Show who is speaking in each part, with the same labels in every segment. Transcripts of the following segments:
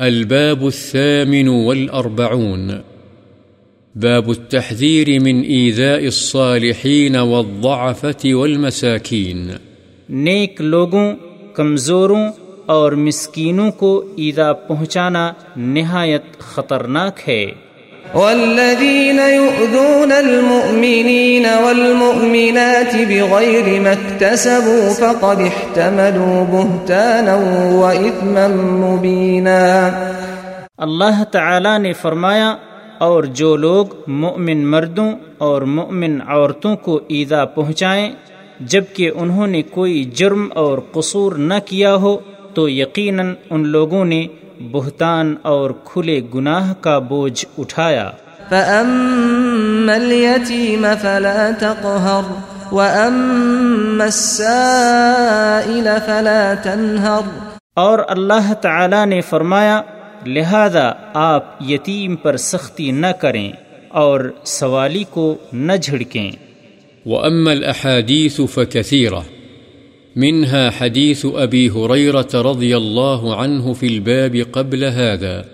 Speaker 1: الباب الثامن والأربعون. باب التحذير من إيذاء الصالحين والضعفة والمساكين.
Speaker 2: نیک لوگوں، کمزوروں اور مسکینوں کو ایذا پہنچانا نہایت خطرناک ہے۔
Speaker 3: والذين يؤذون المؤمنين والمؤمنات بغير ما اكتسبوا فقد احتملوا بهتانا وإثما مبينا.
Speaker 2: اللہ تعالی نے فرمایا، اور جو لوگ مؤمن مردوں اور مؤمن عورتوں کو ایدا پہنچائیں، جبکہ انہوں نے کوئی جرم اور قصور نہ کیا ہو، تو یقیناً ان لوگوں نے بہتان اور کھلے گناہ کا بوجھ اٹھایا۔
Speaker 3: فأما اليتيم فلا تقهر وأما السائل فلا تنهر۔
Speaker 2: اور اللہ تعالی نے فرمایا لہذا آپ یتیم پر سختی نہ کریں اور سوالی کو نہ جھڑکیں۔
Speaker 1: وأما الأحاديث فكثيرة۔ منها حديث أبي هريرة رضي الله عنه في الباب قبل هذا.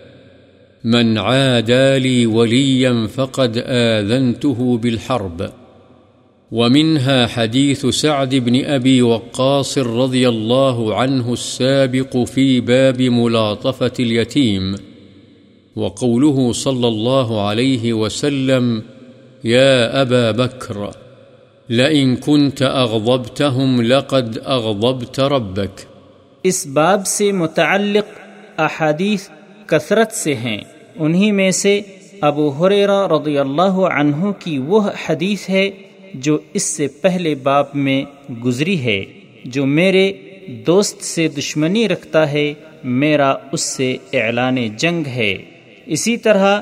Speaker 1: من عادى لي وليا فقد آذنته بالحرب. ومنها حديث سعد بن أبي وقاص رضي الله عنه السابق في باب ملاطفة اليتيم. وقوله صلى الله عليه وسلم يا أبا بكر لئن كنت أغضبتهم لقد أغضبت ربك
Speaker 2: اس باب سے متعلق احادیث کثرت سے ہیں۔ انہی میں سے ابو حریرہ رضی اللہ عنہ کی وہ حدیث ہے جو اس سے پہلے باب میں گزری ہے، جو میرے دوست سے دشمنی رکھتا ہے، میرا اس سے اعلان جنگ ہے۔ اسی طرح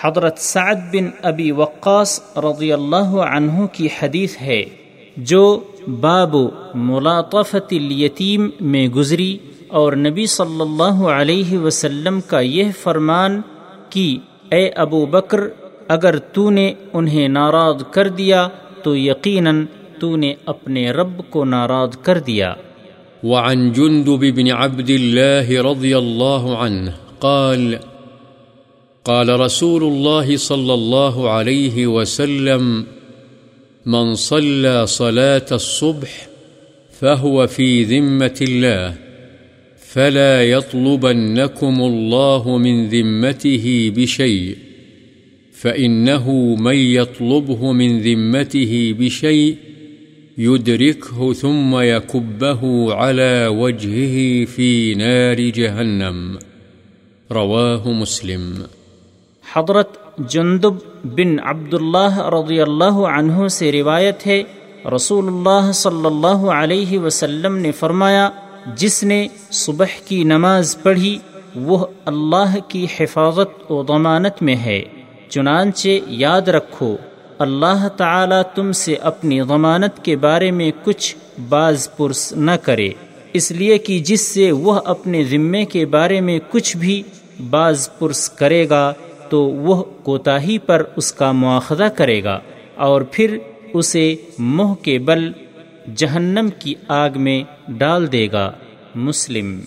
Speaker 2: حضرت سعد بن ابی وقاص رضی اللہ عنہ کی حدیث ہے، جو باب ملاطفت الیتیم میں گزری اور نبی صلی اللہ علیہ وسلم کا یہ فرمان کہ اے ابو بکر، اگر تو نے انہیں ناراض کر دیا تو یقیناً تو نے اپنے رب کو ناراض کر دیا۔
Speaker 1: وعن جندب بن عبد الله رضي الله عنه قال قال رسول الله صلى الله عليه وسلم، من صلى صلاة الصبح فهو في ذمة الله، فلا يطلبنكم الله من ذمته بشيء، فإنه من يطلبه من ذمته بشيء يدركه ثم يكبه على وجهه في نار جهنم. رواه مسلم.
Speaker 2: حضرت جندب بن عبداللہ رضی اللہ عنہ سے روایت ہے رسول اللہ صلی اللہ علیہ وسلم نے فرمایا، جس نے صبح کی نماز پڑھی، وہ اللہ کی حفاظت و ضمانت میں ہے۔ چنانچہ یاد رکھو، اللہ تعالی تم سے اپنی ضمانت کے بارے میں کچھ باز پرس نہ کرے۔ اس لیے کہ جس سے وہ اپنے ذمے کے بارے میں کچھ بھی باز پرس کرے گا تو وہ کوتاہی پر اس کا مواخذہ کرے گا اور پھر اسے منہ کے بل جہنم کی آگ میں ڈال دے گا، مسلم۔